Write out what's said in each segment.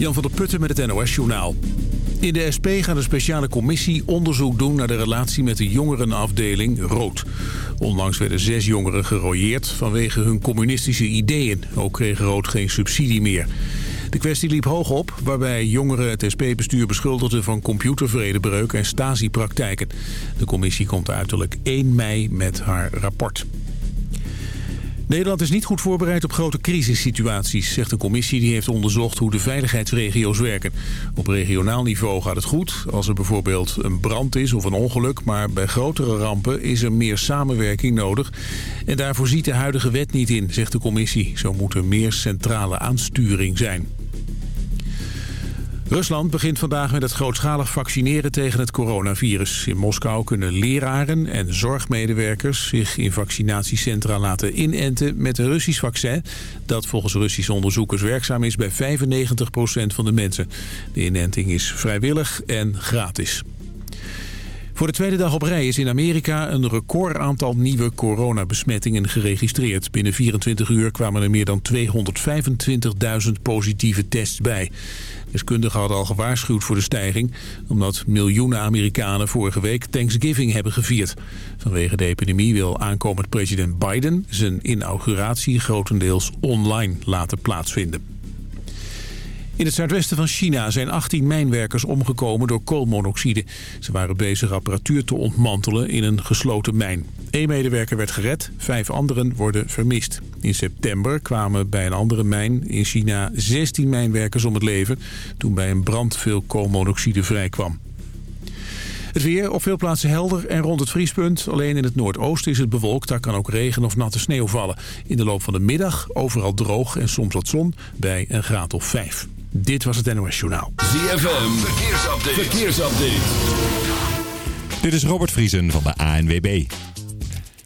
Jan van der Putten met het NOS-journaal. In de SP gaat een speciale commissie onderzoek doen naar de relatie met de jongerenafdeling Rood. Onlangs werden zes jongeren gerooieerd vanwege hun communistische ideeën. Ook kreeg Rood geen subsidie meer. De kwestie liep hoog op, waarbij jongeren het SP-bestuur beschuldigden van computervredebreuk en stasi-praktijken. De commissie komt uiterlijk 1 mei met haar rapport. Nederland is niet goed voorbereid op grote crisissituaties, zegt een commissie die heeft onderzocht hoe de veiligheidsregio's werken. Op regionaal niveau gaat het goed, als er bijvoorbeeld een brand is of een ongeluk, maar bij grotere rampen is er meer samenwerking nodig. En daarvoor ziet de huidige wet niet in, zegt de commissie. Zo moet er meer centrale aansturing zijn. Rusland begint vandaag met het grootschalig vaccineren tegen het coronavirus. In Moskou kunnen leraren en zorgmedewerkers zich in vaccinatiecentra laten inenten met een Russisch vaccin... dat volgens Russische onderzoekers werkzaam is bij 95% van de mensen. De inenting is vrijwillig en gratis. Voor de tweede dag op rij is in Amerika een record aantal nieuwe coronabesmettingen geregistreerd. Binnen 24 uur kwamen er meer dan 225.000 positieve tests bij. Deskundigen hadden al gewaarschuwd voor de stijging... omdat miljoenen Amerikanen vorige week Thanksgiving hebben gevierd. Vanwege de epidemie wil aankomend president Biden... zijn inauguratie grotendeels online laten plaatsvinden. In het zuidwesten van China zijn 18 mijnwerkers omgekomen door koolmonoxide. Ze waren bezig apparatuur te ontmantelen in een gesloten mijn. Eén medewerker werd gered, vijf anderen worden vermist. In september kwamen bij een andere mijn in China 16 mijnwerkers om het leven... toen bij een brand veel koolmonoxide vrijkwam. Het weer op veel plaatsen helder en rond het vriespunt. Alleen in het noordoosten is het bewolkt. Daar kan ook regen of natte sneeuw vallen. In de loop van de middag overal droog en soms wat zon bij een graad of 5. Dit was het NOS Journaal. ZFM, verkeersupdate. verkeersupdate. Dit is Robert Vriesen van de ANWB.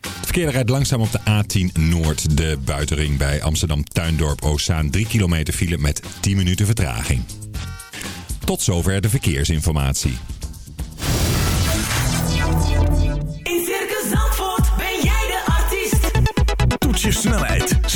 Het verkeer rijdt langzaam op de A10 Noord. De buitenring bij Amsterdam Tuindorp Oostzaan. 3 kilometer file met 10 minuten vertraging. Tot zover de verkeersinformatie. In Circus Zandvoort ben jij de artiest. Toets je snelheid,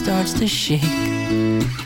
Starts to shake.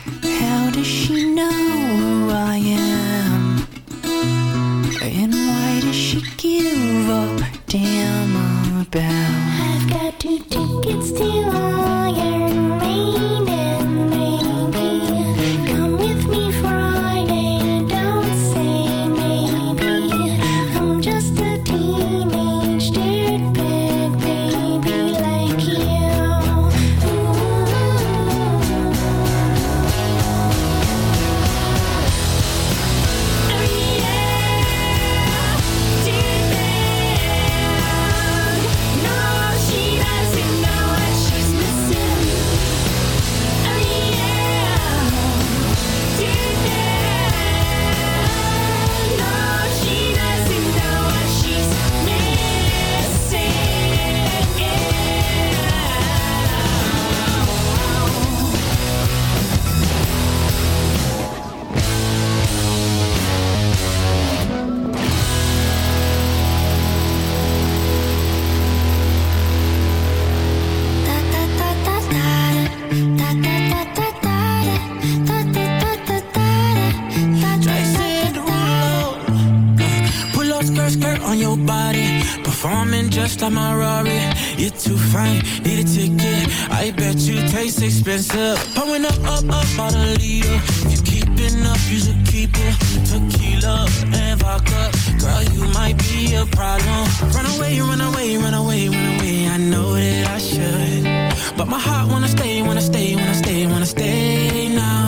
On your body. Performing just like my Rari. You're too fine, need a ticket. I bet you taste expensive. Pouring up, up, up, about a. If you keeping up, you should keep it. Tequila and vodka. Girl, you might be a problem. Run away, run away, run away, run away. I know that I should. But my heart wanna stay, wanna stay, wanna stay, wanna stay now.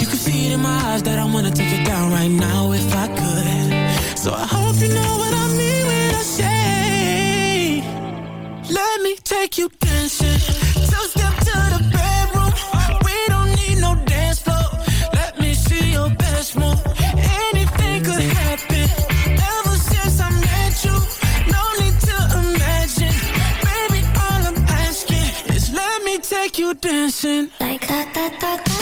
You can see it in my eyes that I wanna take it down right now if I. So I hope you know what I mean when I say, let me take you dancing. Two step to the bedroom. We don't need no dance floor. Let me see your best move. Anything could happen. Ever since I met you, no need to imagine. Baby, all I'm asking is let me take you dancing. Like da da da da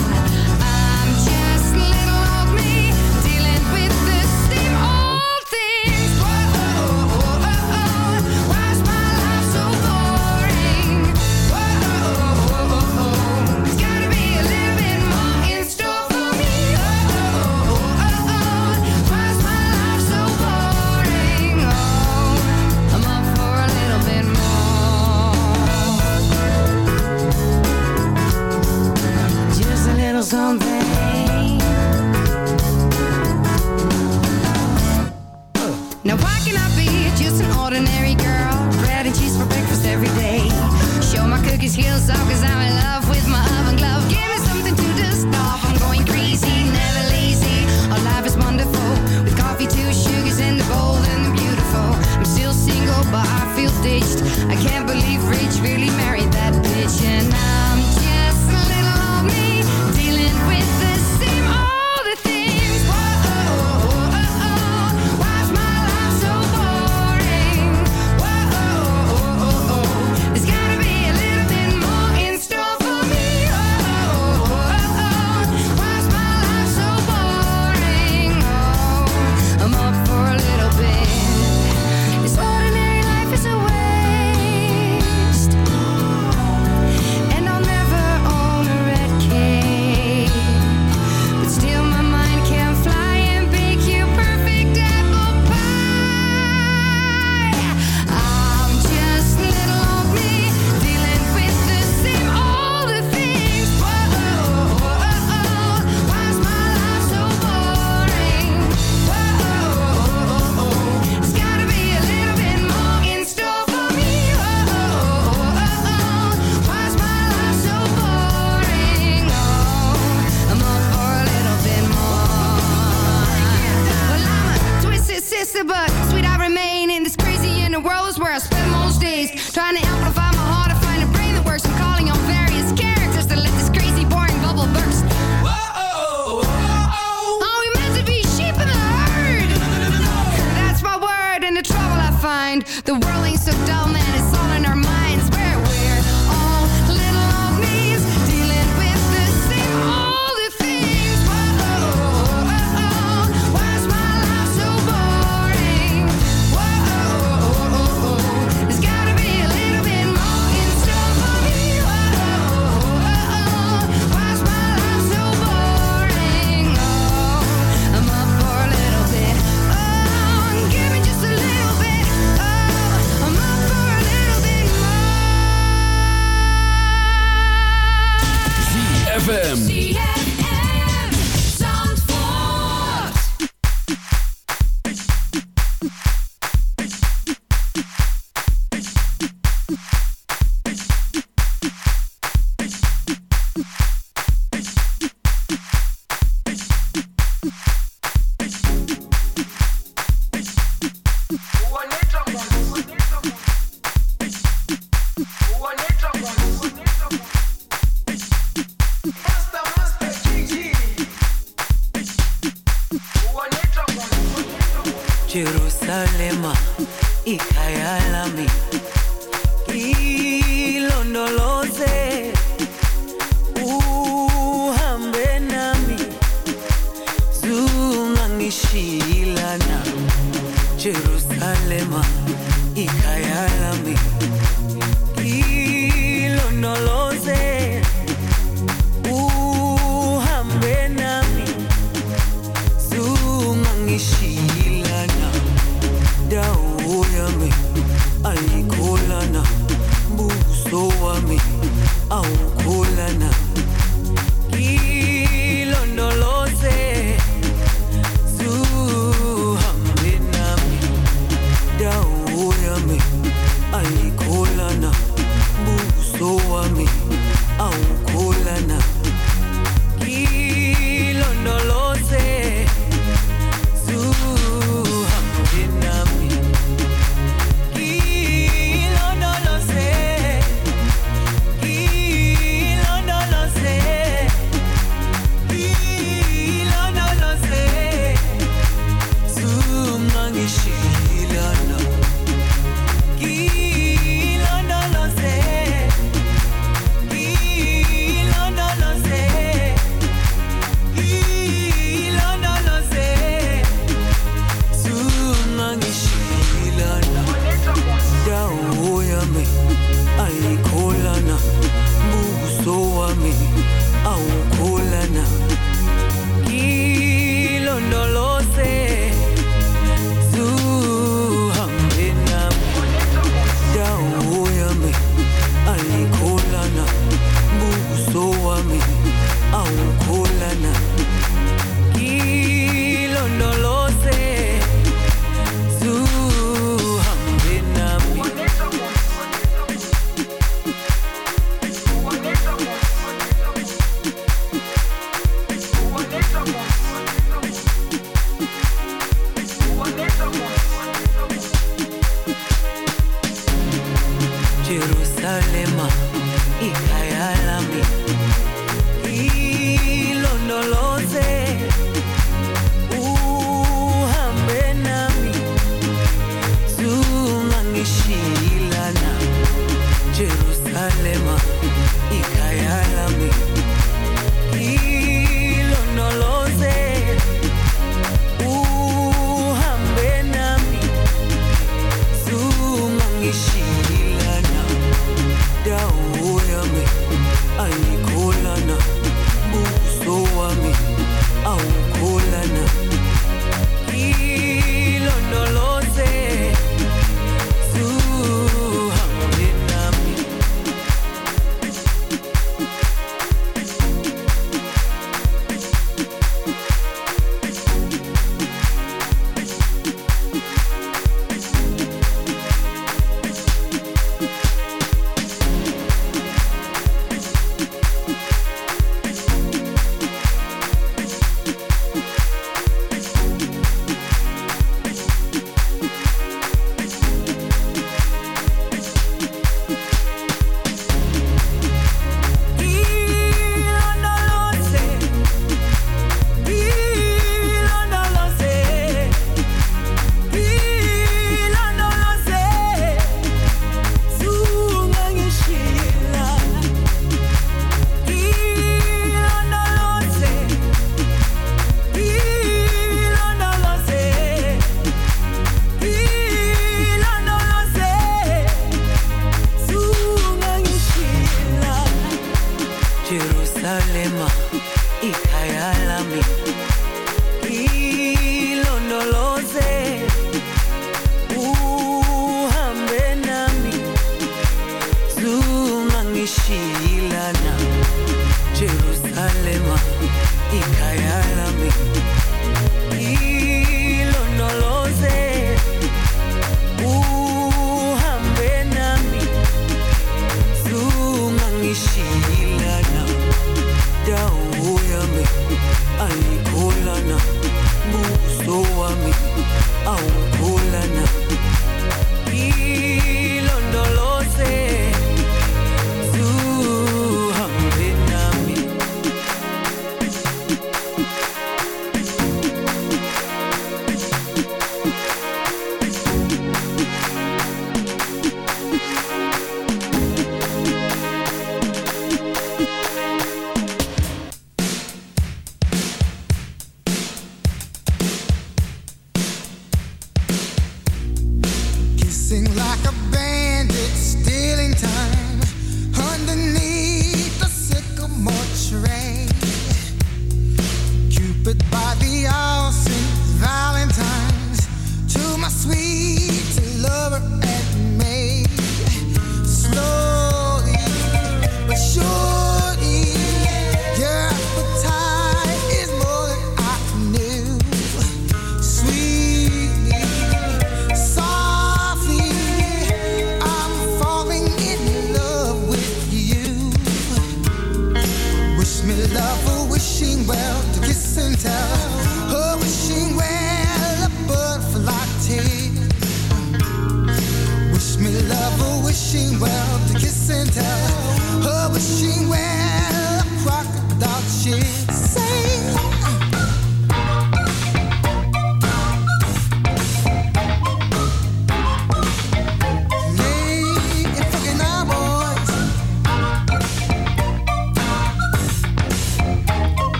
listen to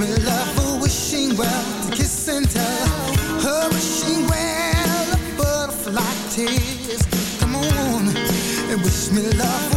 when love a wishing well, to kiss and tell her wishing well, a butterfly tears. Come on and wish me love.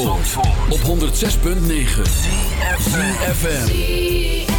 Zandvoort, op 106.9 CFFM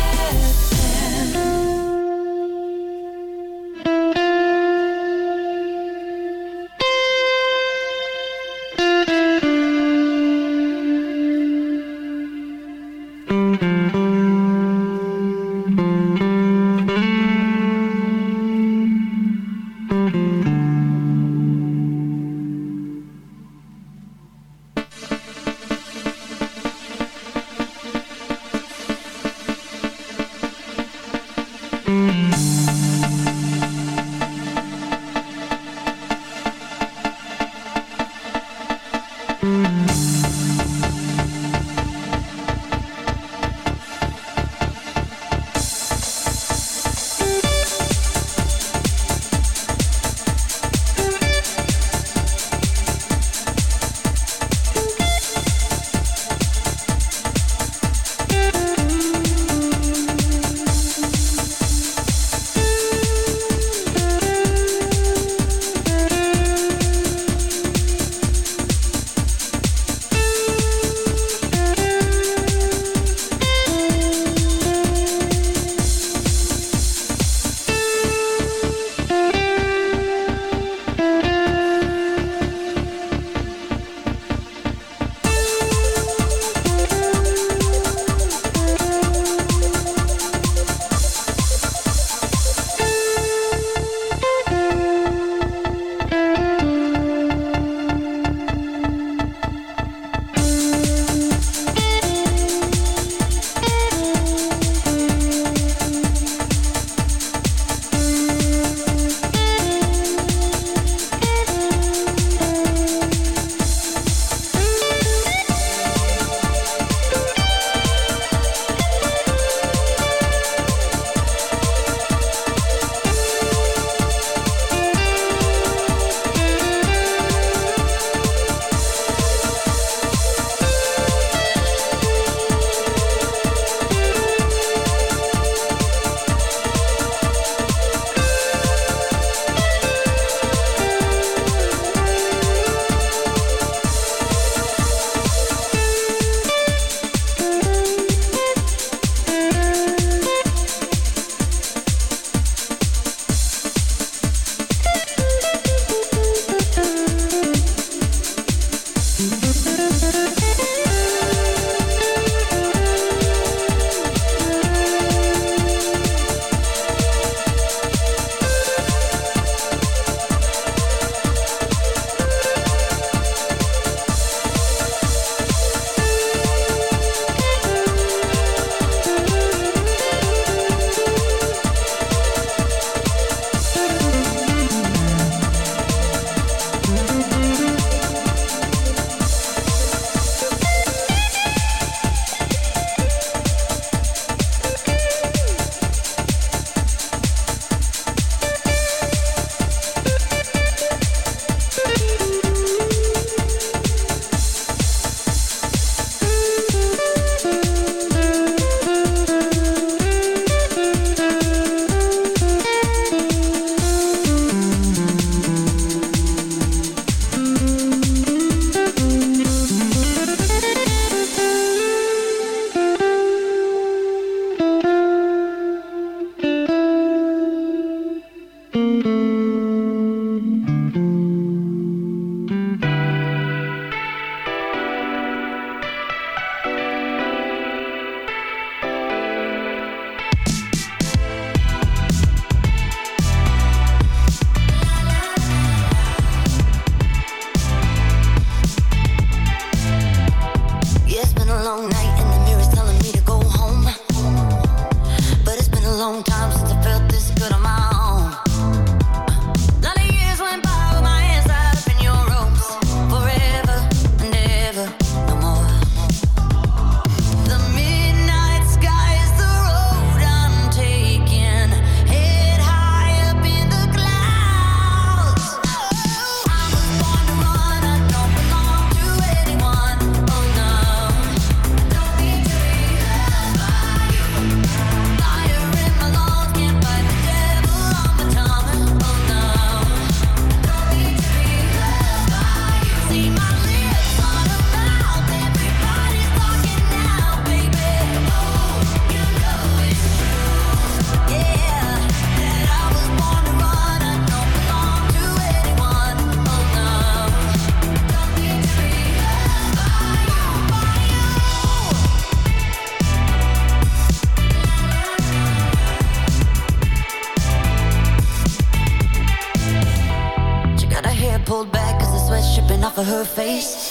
for her face.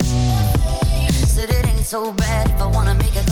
Said it ain't so bad if I wanna make it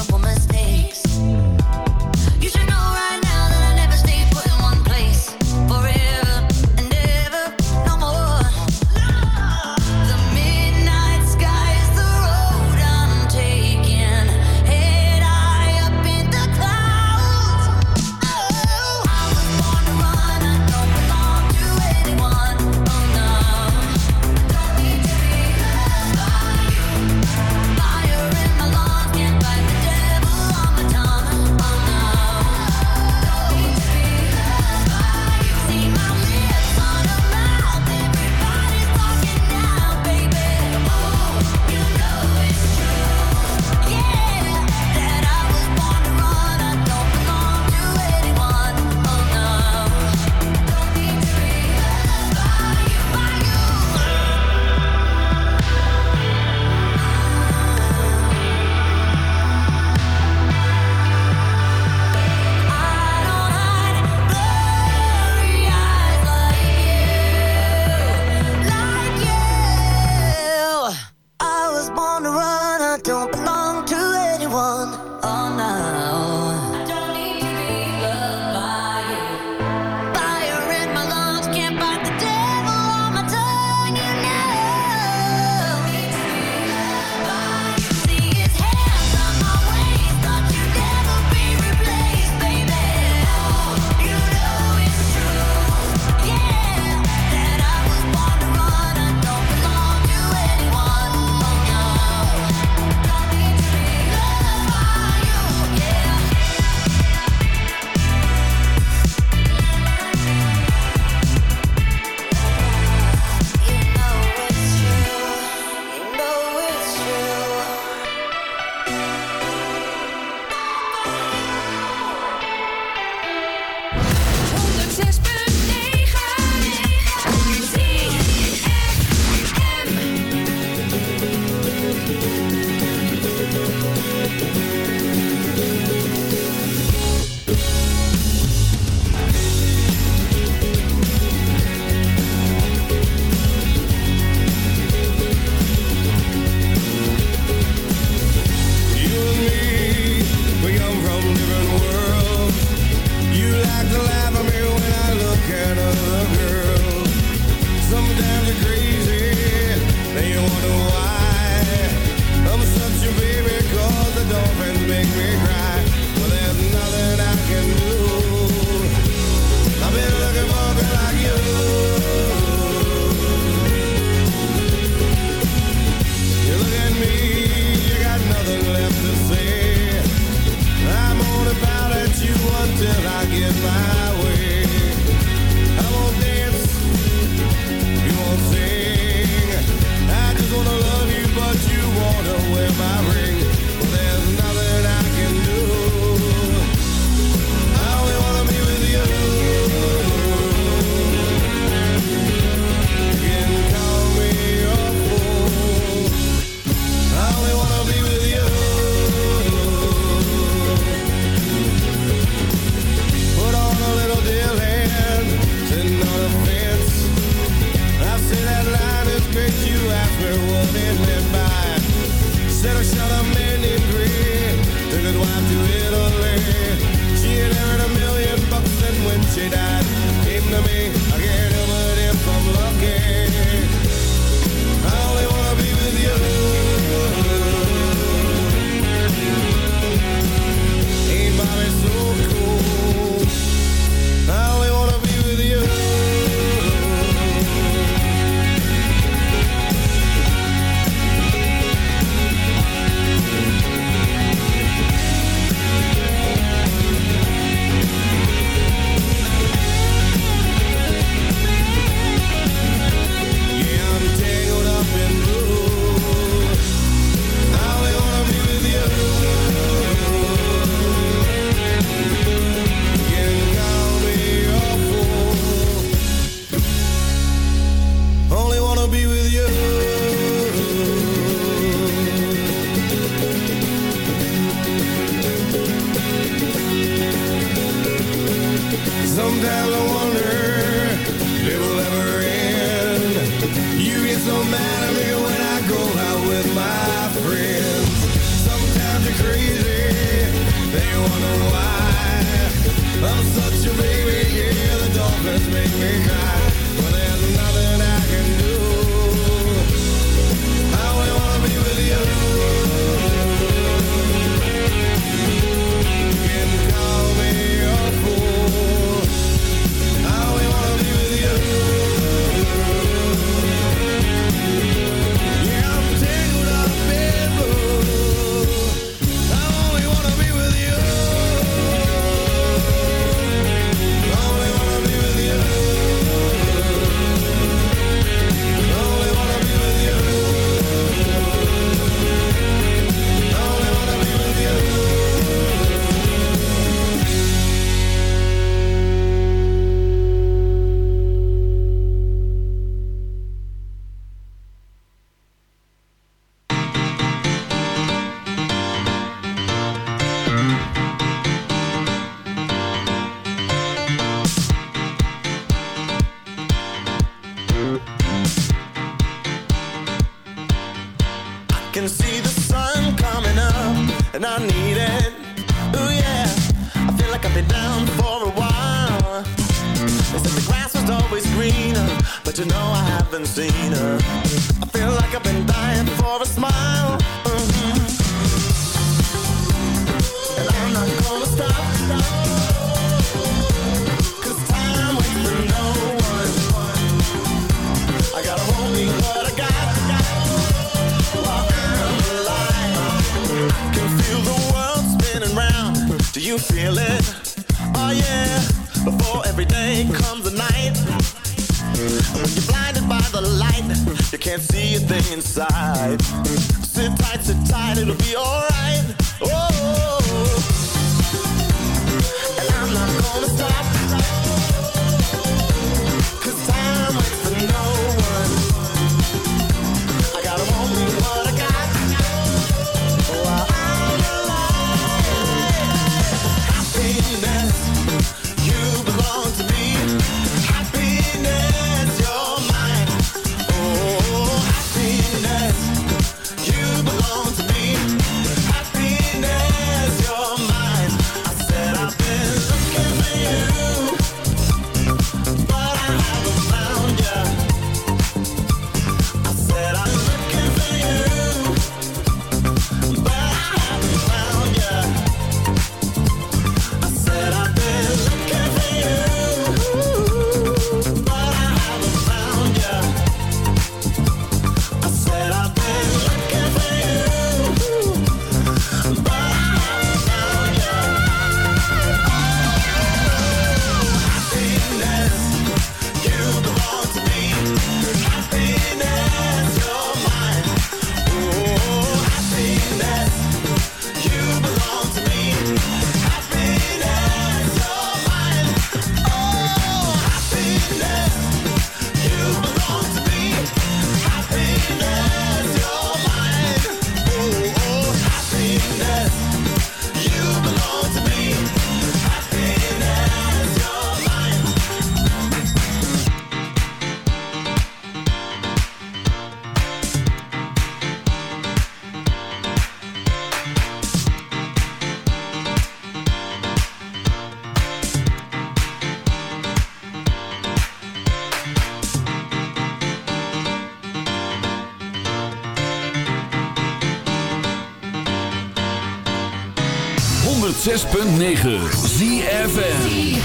106.9 ZFN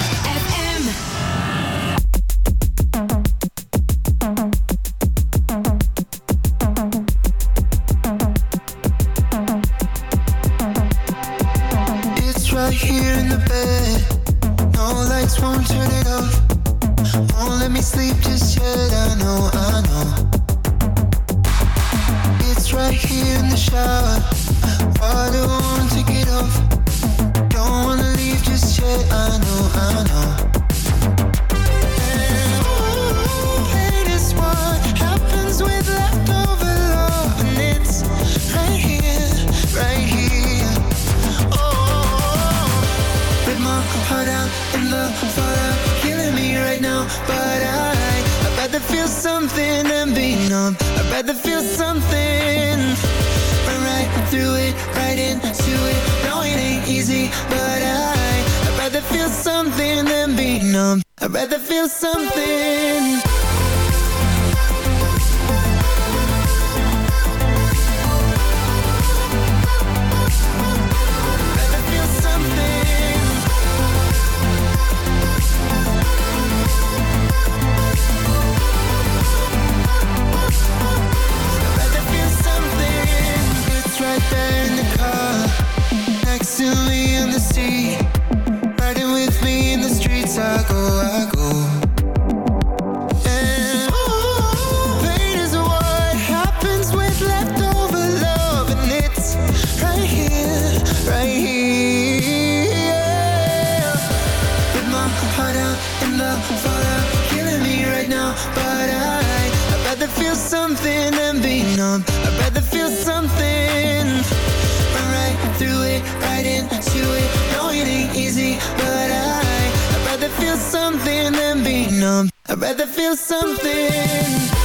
it ain't easy, but I I'd rather feel something than be numb. I'd rather feel something.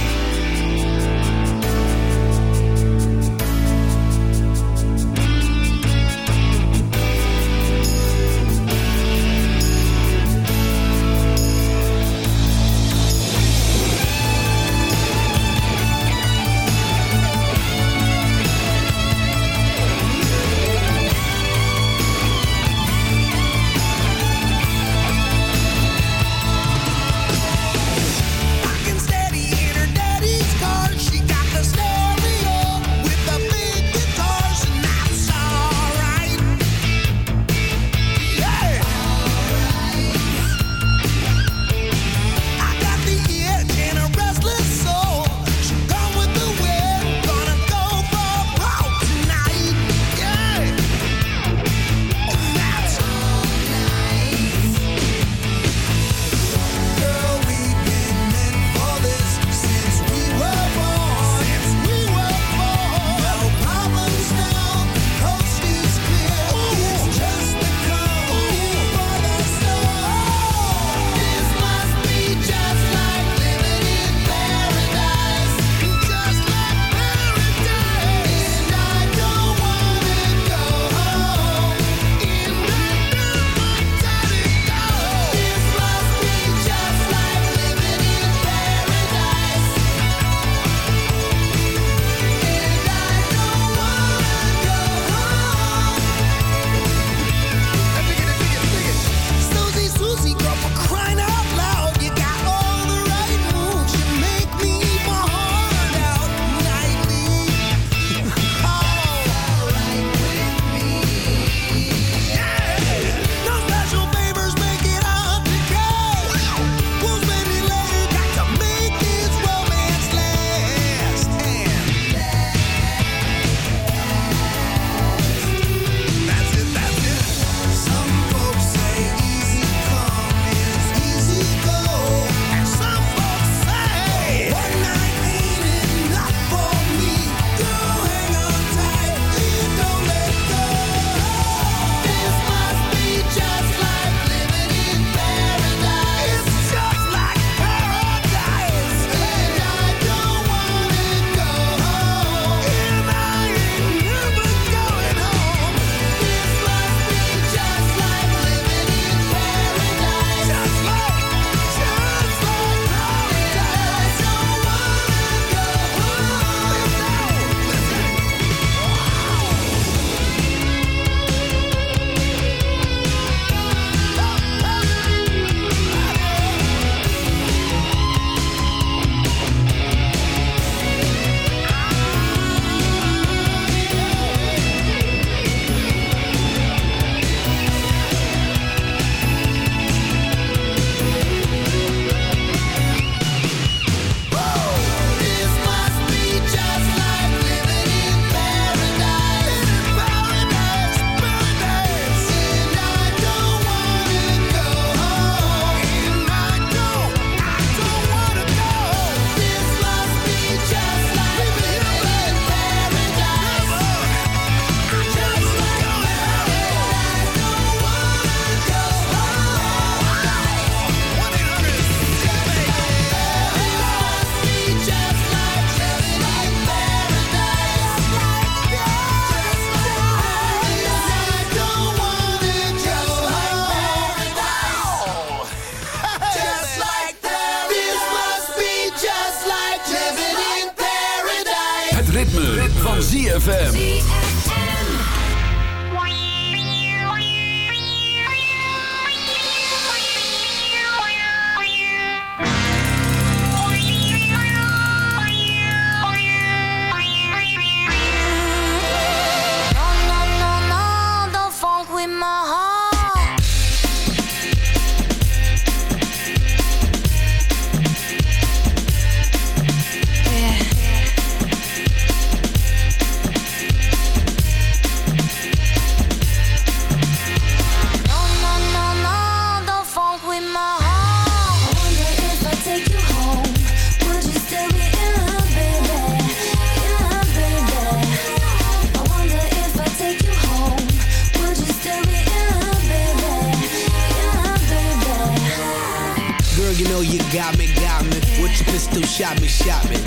Got me. With your pistol, shot me, shot me.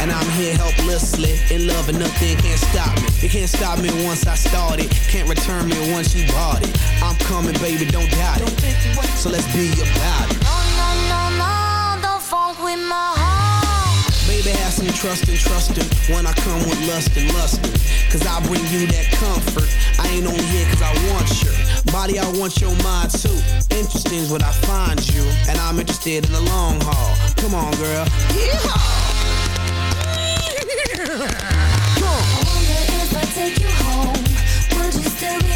And I'm here helplessly, in love and nothing can't stop me. It can't stop me once I started, can't return me once you bought it. I'm coming, baby, don't doubt it. So let's be about it. Baby, have some trust and trust him when I come with lust and lustin'. Cause I bring you that comfort. I ain't only here cause I want your body, I want your mind too. Interesting's what I find you, and I'm interested in the long haul. Come on, girl. Yeehaw! I wonder if I take you home. Would you still be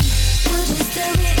Would